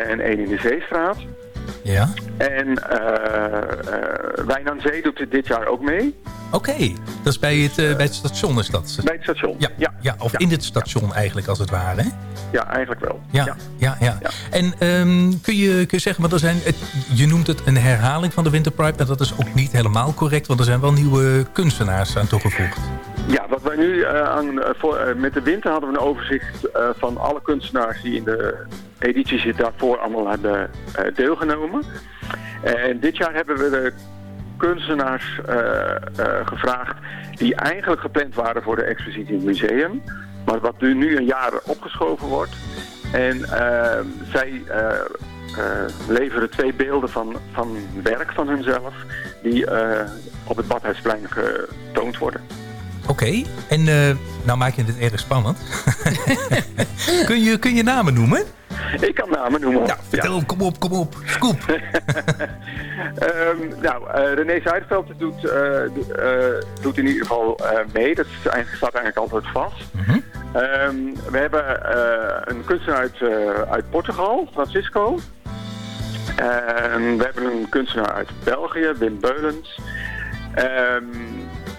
en één in de Zeestraat. Ja. En eh eh Wijn aan Zee doet dit jaar ook mee. Oké, dat is bij het, eh, bij het station is dat? Bij het station, ja. ja, of in het station eigenlijk als het ware, hè? Ja, eigenlijk wel. Ja, ja, ja. En ehm, kun, je, kun je zeggen, want er zijn, het, je noemt het een herhaling van de Winter Pride, maar dat is ook niet helemaal correct, want er zijn wel nieuwe kunstenaars aan toegevoegd. Ja, wat wij nu eh, aan, eh, voor, eh, met de winter hadden we een overzicht van alle kunstenaars die in de edities daarvoor allemaal hebben deelgenomen. En dit jaar hebben we de kunstenaars gevraagd die eigenlijk gepland waren voor de expositie in het museum. Maar wat nu, nu een jaar opgeschoven wordt. En eh, zij leveren twee beelden van, van werk van hunzelf die op het Badhuisplein getoond worden. Oké, en eh, nou maak je het erg spannend. kun, je, kun je namen noemen? Ik kan namen noemen. Ja, vertel, kom op, kom op. Scoop. Ehm, nou, eh, René Zuiderveld doet, eh, do- doet in ieder geval mee. Dat is eigenlijk, staat eigenlijk altijd vast. Ehm, we hebben een kunstenaar uit, uit Portugal, Francisco. En we hebben een kunstenaar uit België, Wim Beulens. Ehm,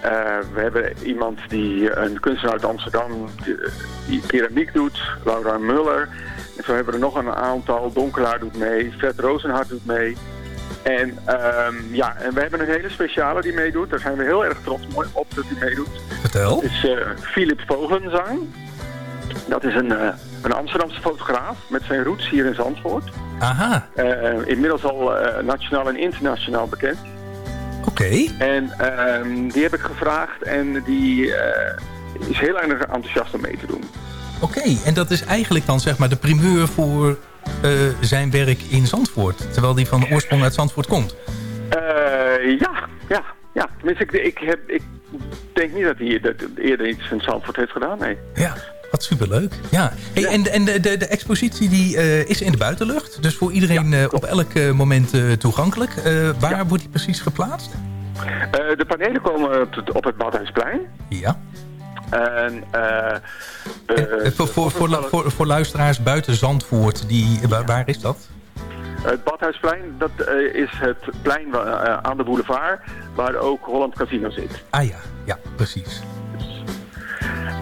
eh, we hebben iemand die, een kunstenaar uit Amsterdam, die, die keramiek doet, Laura Muller. En zo hebben we er nog een aantal. Donkelaar doet mee, Fred Rozenhart doet mee. En, ehm, ja, en we hebben een hele speciale die meedoet. Daar zijn we heel erg trots op dat hij meedoet. Vertel. Dat is eh, Philip. Dat is een, eh, een Amsterdamse fotograaf met zijn roots hier in Zandvoort. Aha, Eh, inmiddels al eh, nationaal en internationaal bekend. Oké. En ehm, die heb ik gevraagd en die eh, is heel erg enthousiast om mee te doen. Oké, en dat is eigenlijk dan zeg maar de primeur voor eh, zijn werk in Zandvoort. Terwijl die van oorsprong uit Zandvoort komt. Eh, ja, ja, ja. Tenminste, ik, ik, heb, ik denk niet dat hij dat eerder iets in Zandvoort heeft gedaan, nee. Ja, wat superleuk. Ja. Hey, En, en de, de, de expositie die, eh, is in de buitenlucht. Dus voor iedereen eh, op elk eh, moment toegankelijk. Waar wordt die precies geplaatst? De panelen komen op het, op het Badhuisplein. Ja. En, voor, voor, voor, luisteraars buiten Zandvoort, die, waar, waar is dat? Het Badhuisplein, dat is het plein aan de boulevard waar ook Holland Casino zit. Ah ja, ja, precies.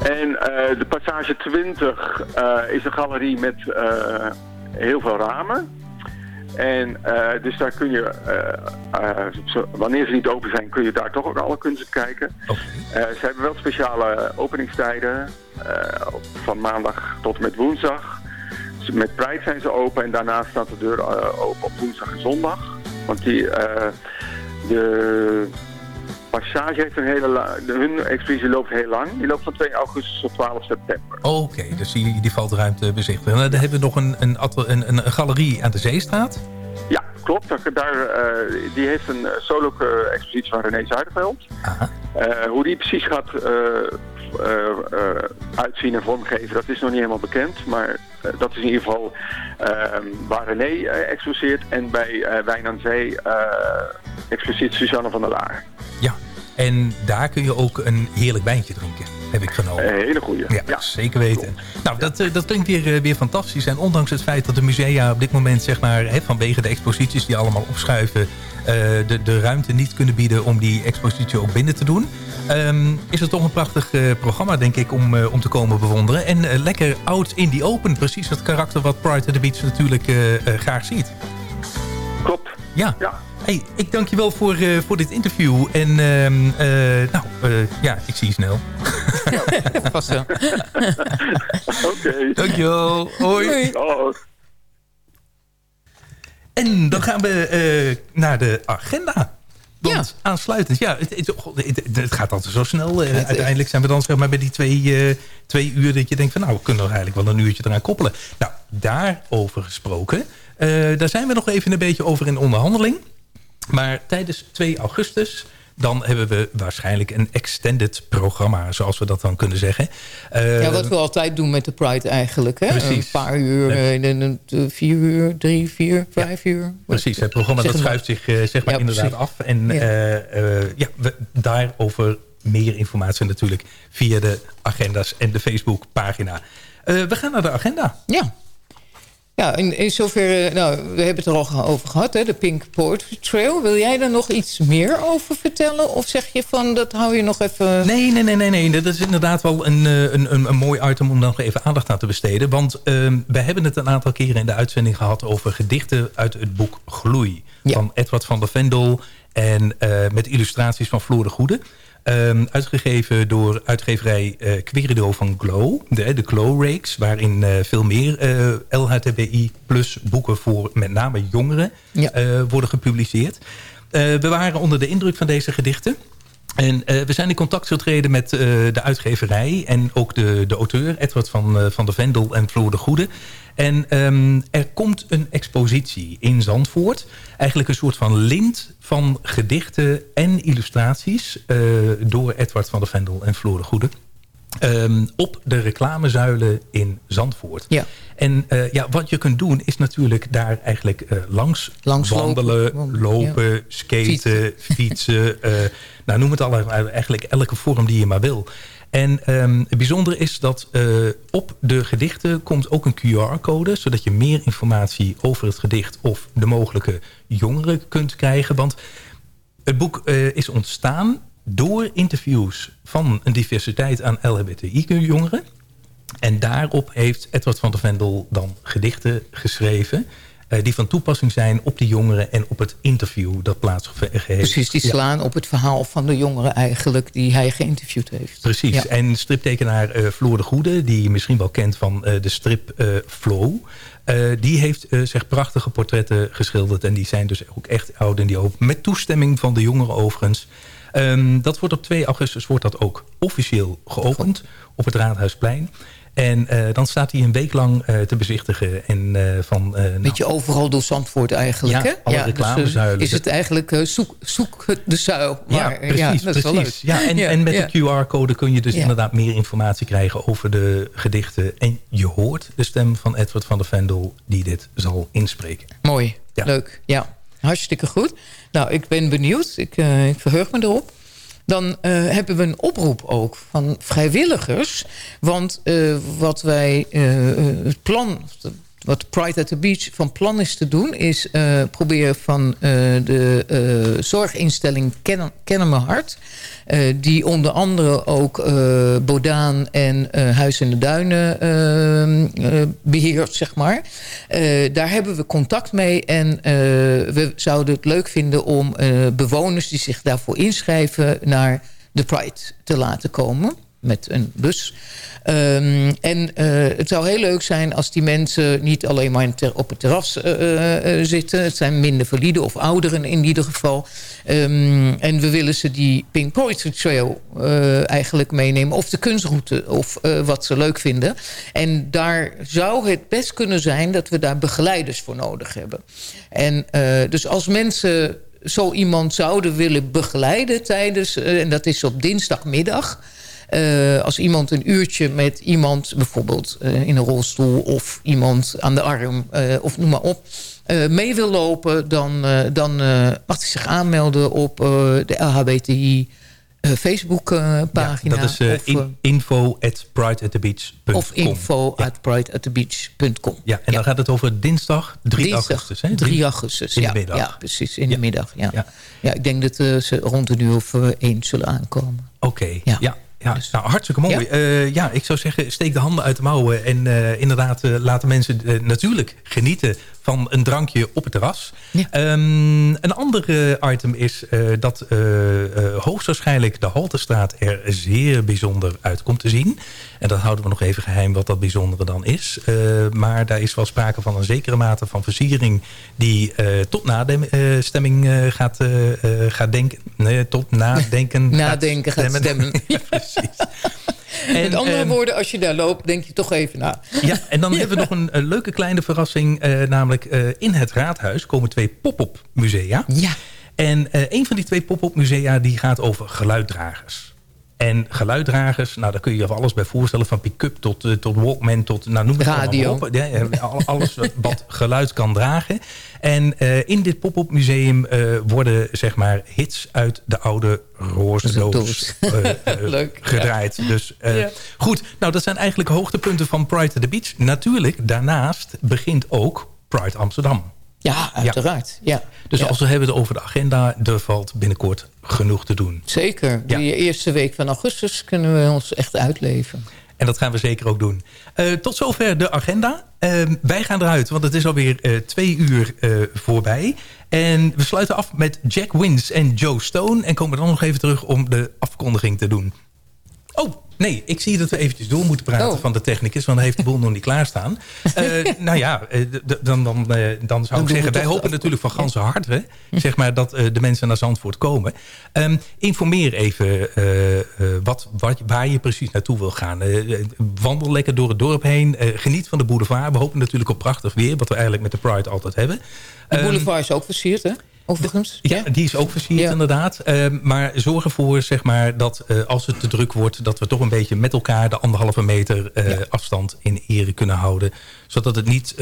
En eh, de passage 20 eh, is een galerie met eh, heel veel ramen. En eh, dus daar kun je, wanneer ze niet open zijn, kun je daar toch ook alle kunst kijken. Ze hebben wel speciale openingstijden, op- van maandag tot en met woensdag. Ze- Met Pride zijn ze open en daarna staat de deur open op woensdag en zondag. Want die, de passage heeft een hele hun expositie loopt heel lang. Die loopt van 2 augustus tot 12 september. Oké, dus die, die valt ruimte bezichtigen. En dan hebben we nog een, een, een, een, galerie aan de Zeestraat. Ja, klopt. Daar, eh, die heeft een eh, solo-expositie van René Zuiderveld. Eh, hoe die precies gaat eh, eh, eh, uitzien en vormgeven, dat is nog niet helemaal bekend. Maar eh, dat is in ieder geval ehm, waar René eh, exposeert. En bij eh, Wijn aan Zee eh exposeert Suzanne van der Laar. Ja, en daar kun je ook een heerlijk wijntje drinken, heb ik vernomen. Een hele goeie. Ja, zeker weten. Nou, dat, eh, dat klinkt weer, eh, weer fantastisch. En ondanks het feit dat de musea op dit moment, zeg maar, hè, vanwege de exposities die allemaal opschuiven, eh, de, de ruimte niet kunnen bieden om die expositie ook binnen te doen. ehm, is het toch een prachtig programma, denk ik, om, om te komen bewonderen. En lekker oud in die open. Precies het karakter wat Pride at the Beach natuurlijk graag ziet. Klopt. Ja. Hey, ik dank je wel voor, eh, voor dit interview. En ehm, eh, nou, eh, ja, ik zie je snel. Vast wel. Oké. Dankjewel. Hoi. En dan gaan we eh, naar de agenda. Want aansluitend, ja, het, het, gaat altijd zo snel. Uiteindelijk zijn we dan zeg maar bij die twee, eh, twee uur dat je denkt van nou, we kunnen er eigenlijk wel een uurtje eraan koppelen. Nou, daarover gesproken. eh, daar zijn we nog even een beetje over in onderhandeling. Maar tijdens 2 augustus, dan hebben we waarschijnlijk een extended programma, zoals we dat dan kunnen zeggen. Eh, ja, wat we altijd doen met de Pride eigenlijk. Hè? Precies. Een paar uur, eh, in een- een- vier uur, drie, vier, vijf uur. Precies, het programma dat Zeg schuift zich eh, zeg maar Ja, inderdaad precies. af. En Ja. eh, eh, ja, we, daarover meer informatie natuurlijk via de agenda's en de Facebookpagina. Eh we gaan naar de agenda. Ja. Ja, in, in zoverre, nou, we hebben het er al over gehad, hè, de Pink Poetry Trail. Wil jij daar nog iets meer over vertellen? Of zeg je van, dat hou je nog even... Nee, nee, nee, nee, nee. Dat is inderdaad wel een, eh, een, een, een mooi item om nog even aandacht aan te besteden. Want ehm, we hebben het een aantal keren in de uitzending gehad over gedichten uit het boek Gloei. Van Edward van der Vendel en eh, met illustraties van Floor de Goede. Ehm, uitgegeven door uitgeverij eh Querido van Glow, de, de Glow Rakes... waarin eh, veel meer eh, LHTBI plus boeken voor met name jongeren worden gepubliceerd. We waren onder de indruk van deze gedichten. En eh, we zijn in contact getreden met eh, de uitgeverij en ook de, de auteur, Edward van, eh, van der Vendel en Floor de Goede. En ehm, er komt een expositie in Zandvoort. Eigenlijk een soort van lint van gedichten en illustraties... door Edward van der Vendel en Floor de Goede. Ehm, op de reclamezuilen in Zandvoort. Ja. En eh, ja, wat je kunt doen is natuurlijk daar eigenlijk eh, langs, Langs wandelen, lopen, lopen, ja. skaten, fietsen. eh, nou, noem het allemaal, eigenlijk elke vorm die je maar wil. En ehm, het bijzondere is dat op de gedichten komt ook een QR-code... zodat je meer informatie over het gedicht of de mogelijke jongeren kunt krijgen. Want het boek is ontstaan door interviews van een diversiteit aan LHBTI-jongeren. En daarop heeft Edward van der Vendel dan gedichten geschreven... eh, die van toepassing zijn op die jongeren en op het interview dat plaatsgevonden heeft. Precies, die Ja. slaan op het verhaal van de jongeren eigenlijk... die hij geïnterviewd heeft. Precies. Ja. En striptekenaar eh Floor de Goede, die je misschien wel kent van eh, de strip Flow... die heeft zich prachtige portretten geschilderd. En die zijn dus ook echt oud en die open. Met toestemming van de jongeren overigens. Ehm, dat wordt op 2 augustus wordt dat ook officieel geopend op het Raadhuisplein. En eh, dan staat hij een week lang eh, te bezichtigen. En, eh, van, nou, Beetje overal door Zandvoort eigenlijk, Ja, hè? alle reclamezuilen. is het eigenlijk zoek, zoek de zuil. Ja, Maar, eh, precies. precies. leuk. Ja, en, Ja, en met ja. de QR-code kun je dus Ja. inderdaad meer informatie krijgen over de gedichten. En je hoort de stem van Edward van der Vendel die dit zal inspreken. Mooi, leuk. Ja, hartstikke goed. Nou, ik ben benieuwd. Ik, eh, ik verheug me erop. Dan eh, hebben we een oproep ook van vrijwilligers. Want eh, wat wij, het plan, wat Pride at the Beach van plan is te doen... is uh, proberen van uh, de uh, zorginstelling Kennen Me Hart... die onder andere ook Bodaan en Huis in de Duinen beheert, zeg maar. daar hebben we contact mee en we zouden het leuk vinden... om bewoners die zich daarvoor inschrijven naar de Pride te laten komen met een bus. Um, en uh, het zou heel leuk zijn als die mensen niet alleen maar op het terras uh, uh, zitten. Het zijn minder valide of ouderen in ieder geval. Um, en we willen ze die Pink Poetry Trail eigenlijk meenemen. Of de kunstroute of wat ze leuk vinden. En daar zou het best kunnen zijn dat we daar begeleiders voor nodig hebben. En dus als mensen zo iemand zouden willen begeleiden tijdens... en dat is op dinsdagmiddag... Uh, als iemand een uurtje met iemand, bijvoorbeeld uh, in een rolstoel... of iemand aan de arm, uh, of noem maar op, mee wil lopen... dan, dan mag hij zich aanmelden op de LHBTI... Facebook-pagina. Ja, dat is uh, in, info at prideatthebeach.com. Of info ja. at prideatthebeach.com. Ja, en ja. dan gaat het over dinsdag 3 Dinsdag, augustus. Hè? 3 augustus, in ja. de middag. Ja, precies, in de middag. Ja. Ja. ik denk dat uh, ze rond een uur of één zullen aankomen. Oké, okay. ja. Ja, nou, hartstikke mooi. Ja? Uh, ja, ik zou zeggen, steek de handen uit de mouwen. En uh, inderdaad, uh, laten mensen natuurlijk genieten van een drankje op het terras. Ja. Um, een ander item is dat hoogstwaarschijnlijk de Haltestraat er zeer bijzonder uit komt te zien. En dat houden we nog even geheim wat dat bijzondere dan is. maar daar is wel sprake van een zekere mate van versiering... die tot nademming gaat, gaat denken. Nee, tot nadenken Nadenken gaat stemmen. Gaat stemmen. precies. En, Met andere woorden, als je daar loopt, denk je toch even na. Ja, en dan hebben we nog een, een, leuke kleine verrassing. Uh, namelijk uh, in het raadhuis komen twee pop-up musea. Ja. En uh, een van die twee pop-up musea die gaat over geluiddragers. En geluiddragers, nou daar kun je je alles bij voorstellen. Van pick-up tot, uh, tot Walkman tot nou, noem het Radio. maar op. Ja, alles wat geluid kan dragen. En uh, in dit pop-up museum uh, worden zeg maar hits uit de oude roosdoos gedraaid. Ja. Dus ja. goed, nou dat zijn eigenlijk hoogtepunten van Pride at the Beach. Natuurlijk, daarnaast begint ook Pride Amsterdam. Ja, uiteraard. Ja. ja. Dus ja. als we hebben het over de agenda... er valt binnenkort genoeg te doen. Zeker. Ja. Die eerste week van augustus kunnen we ons echt uitleven. En dat gaan we zeker ook doen. Uh, tot zover de agenda. Uh, wij gaan eruit, want het is alweer uh, twee uur voorbij. En we sluiten af met Jack Wins en Joe Stone. En komen dan nog even terug om de afkondiging te doen. Oh, Nee, ik zie dat we eventjes door moeten praten oh. van de technicus. Want hij heeft de boel nog niet klaarstaan. Uh, nou ja, dan, dan, dan zou ik zeggen... wij hopen natuurlijk van ganse harte... zeg maar, dat uh, de mensen naar Zandvoort komen. Um, informeer even wat, wat, waar je precies naartoe wil gaan. wandel lekker door het dorp heen. geniet van de boulevard. We hopen natuurlijk op prachtig weer. Wat we eigenlijk met de Pride altijd hebben. De boulevard is ook versierd, hè? Overigens. Ja, die is ook versierd ja. inderdaad. Uh, maar zorg ervoor zeg maar, dat uh, als het te druk wordt... dat we toch een beetje met elkaar de anderhalve meter uh, ja. afstand in ere kunnen houden. Zodat het niet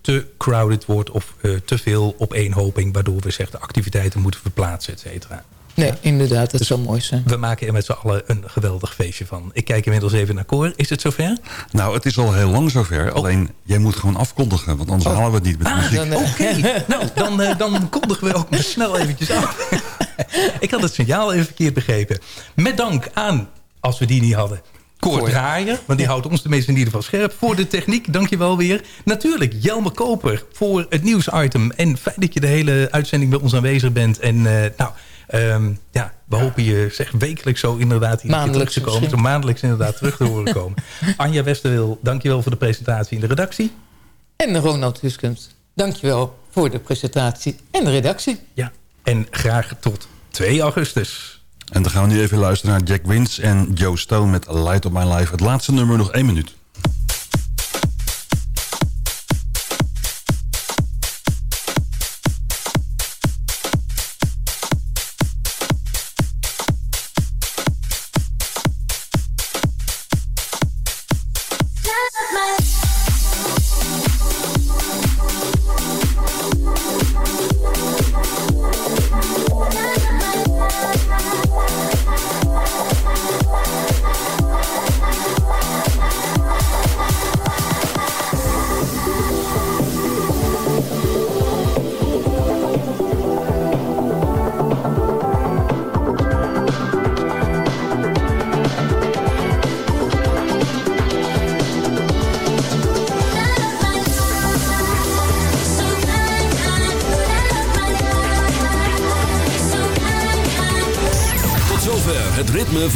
te crowded wordt of te veel opeenhoping... waardoor we zeg, de activiteiten moeten verplaatsen, et cetera. Nee, ja. inderdaad, dat dus zou mooi zijn. We maken er met z'n allen een geweldig feestje van. Ik kijk inmiddels even naar Cor. Is het zover? Nou, het is al heel lang zover. Oh. Alleen, jij moet gewoon afkondigen, want anders oh. halen we het niet met de ah, muziek. Oké, okay. nou, dan, uh, dan kondigen we ook maar snel eventjes af. Ik had het signaal even verkeerd begrepen. Met dank aan, als we die niet hadden... Cor Draaier, want die houdt ons de meeste in ieder geval scherp. Voor de techniek, dankjewel weer. Natuurlijk Jelme Koper voor het nieuwsitem. En fijn dat je de hele uitzending bij ons aanwezig bent. En uh, nou... Um, ja, we hopen je zeg, wekelijks zo inderdaad hier terug te komen. Zo maandelijks inderdaad terug te horen komen. Anja Westerwil, dankjewel voor de presentatie in de redactie. En Ronald Huskens, dankjewel voor de presentatie en de redactie. Ja, en graag tot 2 augustus. En dan gaan we nu even luisteren naar Jack Wins en Joe Stone met Light of My Life. Het laatste nummer, nog één minuut.